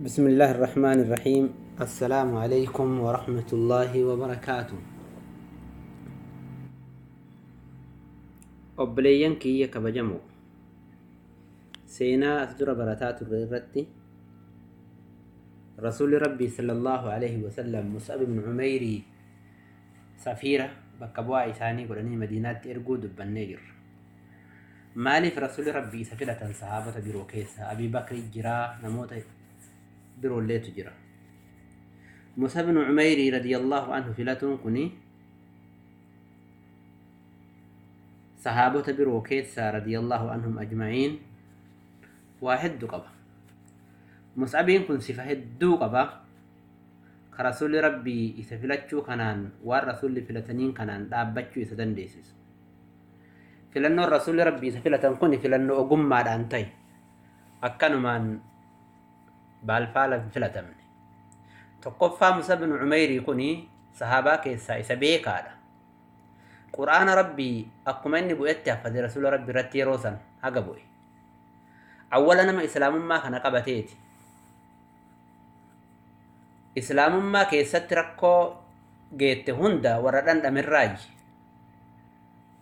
بسم الله الرحمن الرحيم. السلام عليكم ورحمة الله وبركاته. أبليين كي كبجمو سينا أسدر براتات الرئيرت رسول ربي صلى الله عليه وسلم مصاب بن عميري سفيرة بكبوا عيساني قلني مدينة إرقود بالنجر مالف رسول ربي سفيرة صحابة بروكيسة أبي بكر جرا نموت biroolleetu jira mus'ab ibnu umeyrii radiyallaahu anhu filatuun kuni sahaabota biroo keessaa radiyallaahu anhum ajma'iin waa hedduu qaba mus'abiin kun sifa hedduu qaba ka rasulli rabbii isa filachuu kanaan waan rasulli filataniin kanaan dhaabbachuu isa dandeessisu filannoon rasulli rabbii isa filatan kun filannoo ogummaadhaan ta'e akkanumaan بالفالة فلتمن تقفى موسى بن عمير يكوني صحابة كيسا إسا بيكالا قرآن ربي أقوم أني بؤيت أفضل رسول ربي رتي روسا هقا بؤي أولا ما إسلام ما كان قبتيتي. إسلام ما كيست ركو جيت هندا وردن أمراج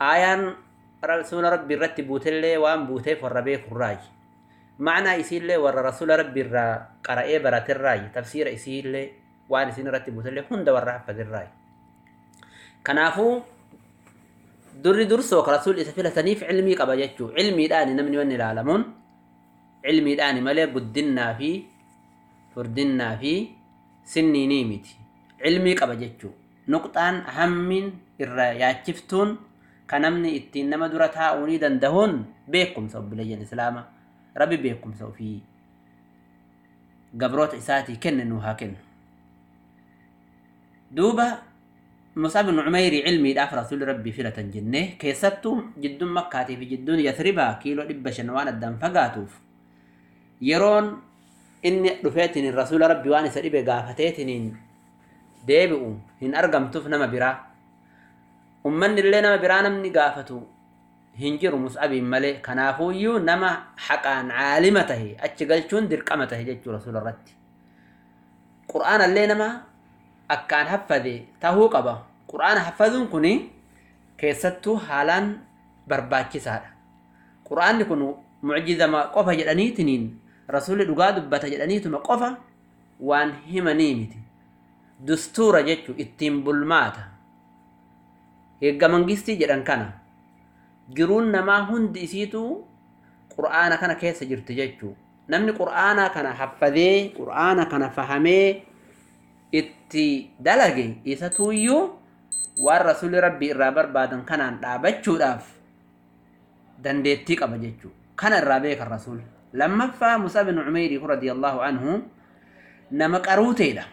آيان رسول ربي رتي بوتلي وان بوتي فربي خراج معنى إسيلي ور رسول ربي الرا قرأي برات الراي تفسير إسيلي وان إسين رتب اللي هند ور حفظ الراي. كنافو دري درس رسول إسفل تنيف علمي قبا جتشو. علمي الآن نمني وني العالمون علمي الآن ملي بدنا في فردنا في سني نيمتي. علمي قبا جتشو. نقطان أهم الرا ياتشفتون. كنمني إتين نما درتها ونيدا دهون بيكم صب لي الإسلامه ربي بيكم سوفي. قبروت إساتي كن إنه هاكن دوبا مصاب النعمير علمي داف رسول ربي فيلا تنجنه كيستم جد مكة في جد يثربا كيلو دب شنوان الدم فقاتوف. يرون إن رفيتني الرسول ربي وان سريب قافتيتني ديبئو هن أرقمتوف نما برا. أمني اللي نما برا نمني قافتو. Hin jiru mus'abiin malee kanaafuuyyuu nama haqaan caalima tahe achi galchuun dirqama tahe jechuu rasuula irratti qur'aana illee nama akkaan haffade tahuu qaba. Qur'aana haffaduun kun keessattuu haalaan barbaachisaadha. Qur'aanni kun mucjizama qofa jedhaniitiniin rasuulli dhugaa dubbata jedhaniituma qofa waan himanii miti. Dustuura jechuu ittiin bulmaata. Heegga mangistii jedhan kana jiruun namaa hundi isiitu qur'aana kana keessa jirti jechuu. Namni qur'aana kana haffadee qur'aana kana fahamee itti dalage isatuuyyuu waan rasuulli rabbii irraa barbaadan kanaan dhaabachuudhaaf dandeettii qaba jechuu. Kana irraa beekan rasuul. Lammaffaa musa bin umeyrii radiyallaahu anhu nama qaruuteedha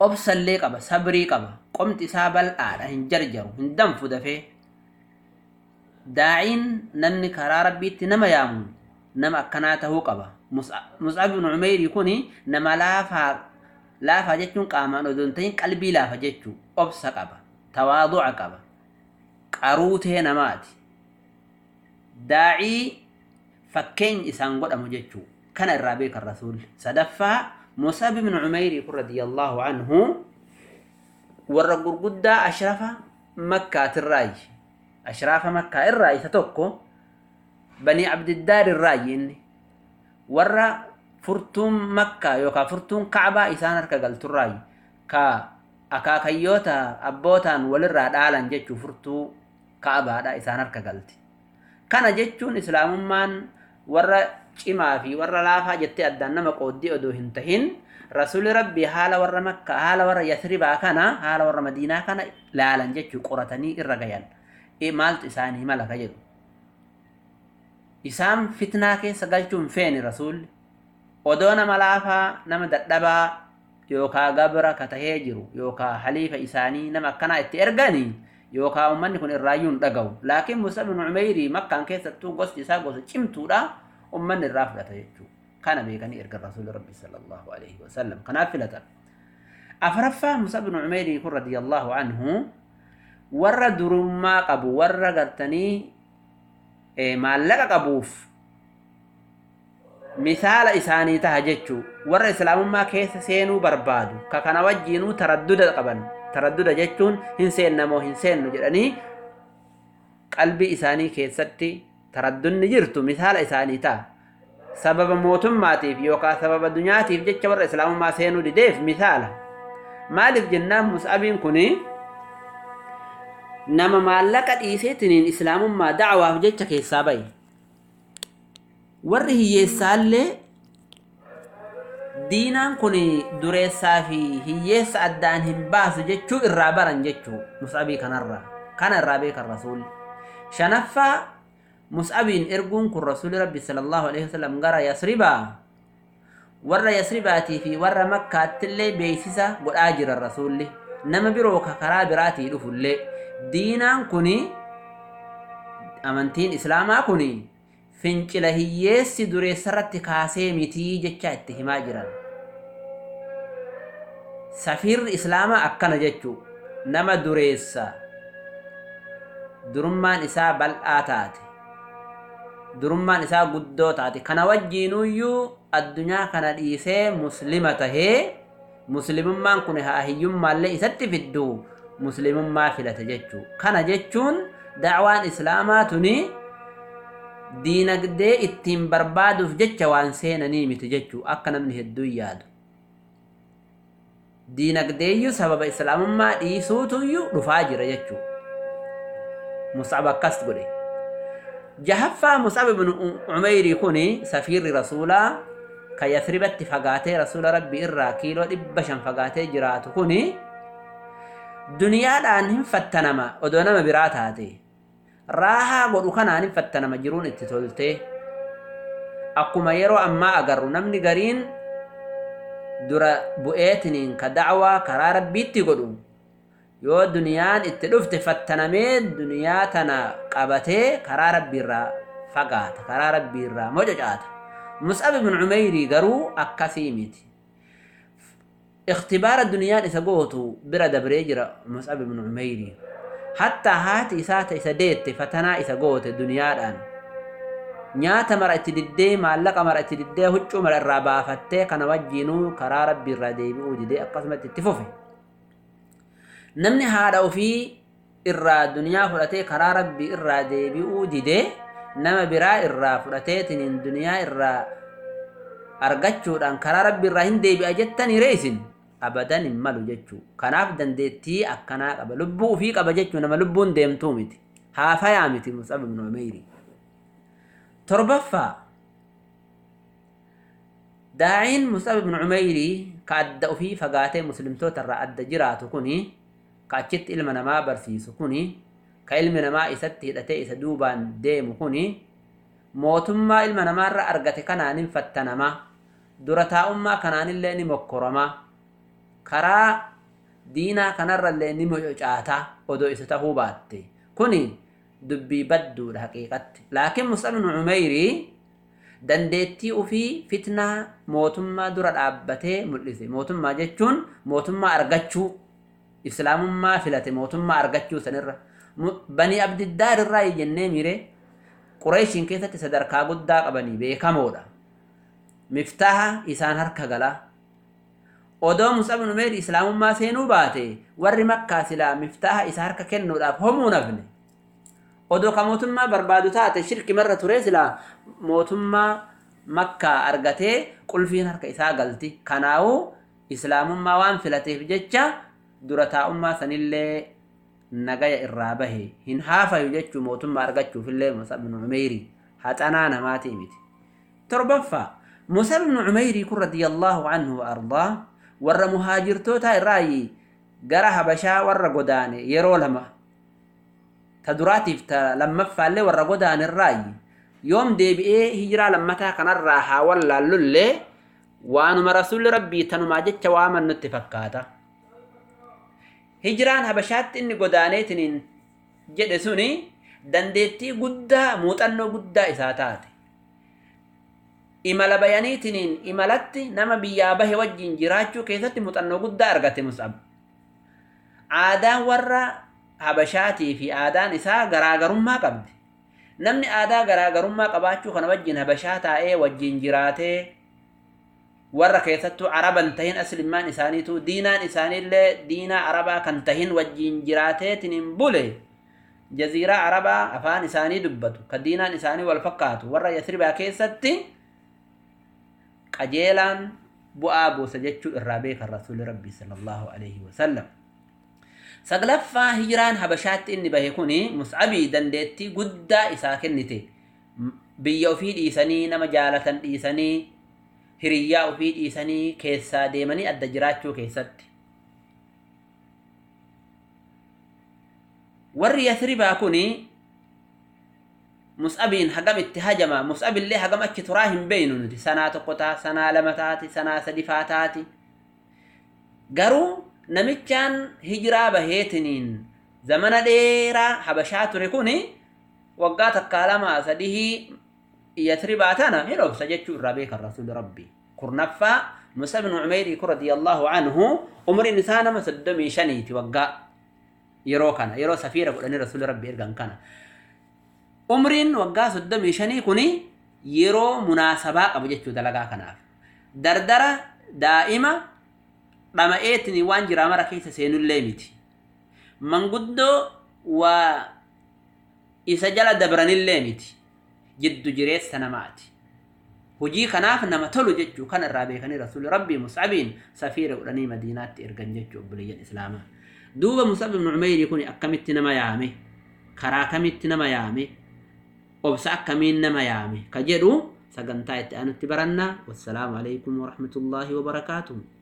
obsallee qaba sabrii qaba qomti isaa bal'aadha hin jarjaru hin danfu dafee namni karaa rabbiitti nama yaamu nama akkanaa tahuu qaba mus'ab bin umeyrii kun nama laafaa laafaa jechuun qaamaan odoo hin ta'in qalbii laafa jechuu obsa qaba tawaadu'a qaba qaruutee namaati daa'ii fakkeenya isaan godhamu jechuu kana irraa beekan rasuulli sadaffaa musab ibnu umeyrii kun radiyallaahu anhu warra gurguddaa ashrafa makkaatirraayi ashraafa makkaa irraa isa tokko banii abdiddaar irraayi inni warra furtuun makkaa yookaan furtuun kacbaa isaan harka galturraayi ka akaakayyoota abbootaan walirraa dhaalan jechuu furtuu ka'abaadha isaan harka galti kana jechuun islaamummaan warra cimaa fi warra laafaa jettee addaan nama qooddii odoo hin tahin rasuli rabbii haala warra makkaa haala warra yasribaa kana haala warra madiinaa kana laalan jechuu qoratanii irra gayan maaltu isaanii mala ka jedhu isaan fitnaa keessa galchuun feeni rasuulli odoo nama laafaa nama dadhabaa yookaa gabra ka tahee jiru yookaa haliifa isaanii nama akkanaa itti erganii yookaa ummanni kun irraayyuu hin dhaga'u laakiin musa bin umeyrii makkaan keessattuu gosti isaa gosa cimtuudha ummanni irraa fudhata jechuu kana beekanii erga rasuuli rabbi sallallahu alaihi wasallam kanaaf filatan afraffaa musa bin umeyrii kun radiyallaahu anhu warra durummaa qabu warra gartanii maallaqa qabuuf misaala isaanii taha jechuu warra islaamummaa keessa seenuu barbaadu ka kana wajjiinuu taradduda qaban taradduda jechuun hin seennamoo hin seennu jedhanii qalbii isaanii keessatti taraddunni jirtu misaala isaanii ta'a. Sababa mootummaatiif yookaan sababa dunyaatiif jecha warra islaamummaa seenuu dideef misaala. Maaliif jennaan mus'abiin kun نما مالك ديثتين اسلام ما دعوه جت كيسابي ور هي سالي دينان كوني دري سافي هي سعدان هم باس جتو الرابرن جتو مصابي كنرا كان الرابي كالرسول شنفا مصابين ارغون كل رسول ربي صلى الله عليه وسلم غرا يسربا ور يسرباتي في ور مكه تلي بيسسا غداجر الرسول نما بيروكا كرا براتي دفولي diinaan kun amantiin islaamaa kun fincila hiyyeessi dureessarratti kaasee mitii jecha itti himaa jiran. Safiirri islaamaa akkana jechuu nama dureessa durummaan isaa bal'aa taate durummaan isaa guddoo taate. Kana wajjiinuyyuu addunyaa kana dhiisee muslima tahee muslimummaan kun haa hiyyummaallee isatti fiddu muslimummaa filate jechuu. Kana jechuun dacwaan islaamaa tuni diinagdee ittiin barbaaduuf jecha waan seenanii miti jechuu. Akka namni hedduun yaadu. Diinagdeeyyuu sababa islaamummaa dhiisuutuyyuu dhufaa jira jechuu. Mus'ab akkas godhe. Jahaffaa mus'ab ibnu umeyrii kun safiirri rasuulaa ka yasribatti fagaatee rasuula rabbi irraa kiiloo dhibba shan fagaatee jiraatu kun duniyaadhaan hin fattanama. Odoo nama biraa taate. Raahaa godhu kanaan hin fattanama jiruun itti toltee. Akkuma yeroo ammaa agarru namni gariin dura bu'eetiniin ka dacwaa karaa rabbiitti godhu. Yoo duniyaan itti dhufte fattanamee duniyaa tana qabatee karaa rabbiirraa fagaata karaa rabbiirraa mococaata. Mus'ab ibn umeyrii garuu akkasii miti اختبار الدنيا إذا برد برا دبري مصعب بن عميري حتى هاتي إسات إذا فتنا إذا الدنيا الآن. نيات مرأة تددي ما لقى مرة تددي هجو مرأة الرابا فتاك نوجينو وجينو بردي ربي الردي بوجدي التفوفي نمني هذا وفي إرى الدنيا فلتي karaa بردي irraa deebi'uu didee nama biraa irraa fudhateetiniin duniyaa irraa argachuudhaan karaa rabbii irraa hin deebi'a jettani abadan hin malu jechuu. Kanaaf dandeettii akkanaa qaba. Lubbuu ufii qaba jechuu nama lubbuun deemtuu miti. Haafayaa miti musab ibnu umeyri torbaffaa. Daa'iin musab ibnu umeyri ka adda ufii fagaatee muslimtoota irraa adda jiraatu kuni ka achitti ilma namaa barsiisu kuni ka ilmi namaa isatti hidhatee isa duubaan deemu kuni mootummaa ilma namaarra argate kanaan hin fattanama dura taa'ummaa kanaanillee ni mokkorama karaa diinaa kanarrallee ni mococaata odoo isa tahuu baatte. Kuni dubbii badduudha haqiiqatti. Laakiin musab ibnu umeyrii dandeettii ufii fitnaa mootummaa dura dhaabbatee mul'ise. Mootummaa jechuun mootummaa argachuu islaamummaa filate mootummaa argachuu sanirra. Banii abdiddaar irraa jennee mire qureeshiin keessatti sadarkaa guddaa qabanii beekamoodha. Miftaaha isaan harka gala odoo musab ibnu umeyri islaamummaa seenuu baate warri makkaa silaa miftaaha isa harka kennuudhaaf homuu nafne odoo ka mootummaa barbaadu taate shirki marra ture silaa mootummaa makkaa argatee qulfiin harka isaa galti kanaa'uu islaamummaa waan filateef jecha dura taa'ummaa sanillee nagaya irraa bahe hin haafayu jechuu mootummaa argachuufillee musab ibnu umeyri haxanaa namaatii miti torbaffaa musab ibnu umeyrii kun radiyallaahu anhu wa ardaa warra muhaajirtoota irraayi gara habashaa warra godaane yeroo lama ta duraatiif ta lammaffaallee warra godaane irraayi yoom deebi'ee hijiraa lammataa kanarraa haa wallaallullee waanuma rasuulli rabbii tanumaa jecha waaman nutti fakkaata. Hijiraan habashaatti inni godaaneetiniin jedhe suni dandeettii guddaa muuxannoo guddaa isaa taate imala bayaniitiniin imalatti nama biyyaa bahe wajjin jiraachuu keessatti muuxannoo guddaa argate musab. Aadaan warra habashaatii fi aadaan isaa garaagarummaa qabdi. Namni aadaa garaagarummaa qabaachuu kana wajjin habashaa taa'ee wajjin jiraatee warra keessattuu araban tahin aslimmaan isaaniitu diinaan isaaniillee diinaa arabaa kan tahin wajjin jiraateetin hin bule jaziiraa arabaa afaan isaanii dubbatu. Ka diinaan isaanii wal fakkaatu warra yasribaa keessatti qajeelaan bu'aa buusa jechuu irraa beekan rasuuli rabbii sallallahu alaihi wasallam saglaffaa hijiraan habashaatti inni bahe kuni mus'abii dandeettii guddaa isaa kennite. Biyya ofii dhiisanii nama jaalatan dhiisanii hiriyyaa ofii dhiisanii keessaa deemanii adda jiraachuu keessatti. Warri yasribaa kuni مسأبين حقمت هجمة مسأب اللي حقمت تراهم بينون دي سنة تقطع سنة لمتاتي سنة سدفاتاتي. قرو نمتشان هجرة بهيتنين. زمن ديرا حبشات تركوني وقات الكلام سديه يترباتنا هلو سجدت ربيك الرسول ربي. كرنفا موسى بن عمير رضي الله عنه عمر نسانا مسدمي شنيتي وقا يروكنا يرو سفيرة قلني رسول ربي إرقان كان umriin waggaa soddomii shanii kuni yeroo munaasabaa qabu jechuu dalagaa kanaaf. Dardara daa'ima dhama'eetini waan jiraa mara keessa seenullee miti. Manguddoo waa isa jala dabranillee miti. Jiddu jireessa namaati. Hujii kanaaf nama tolu jechuu kan irraa beekanii rasuuli rabbii mus'abiin safiira godhanii madiinaatti ergan jechuu obboleeyyan islaamaa. Duuba mus'ab ibnu umeyrii kun akkamitti nama yaame? Karaa kamitti nama yaame obsa akkamiin nama yaame ka jedhu sagantaa itti aanutti barannaa wassalaamu alaikum warahmatullaahi wabarakaatuh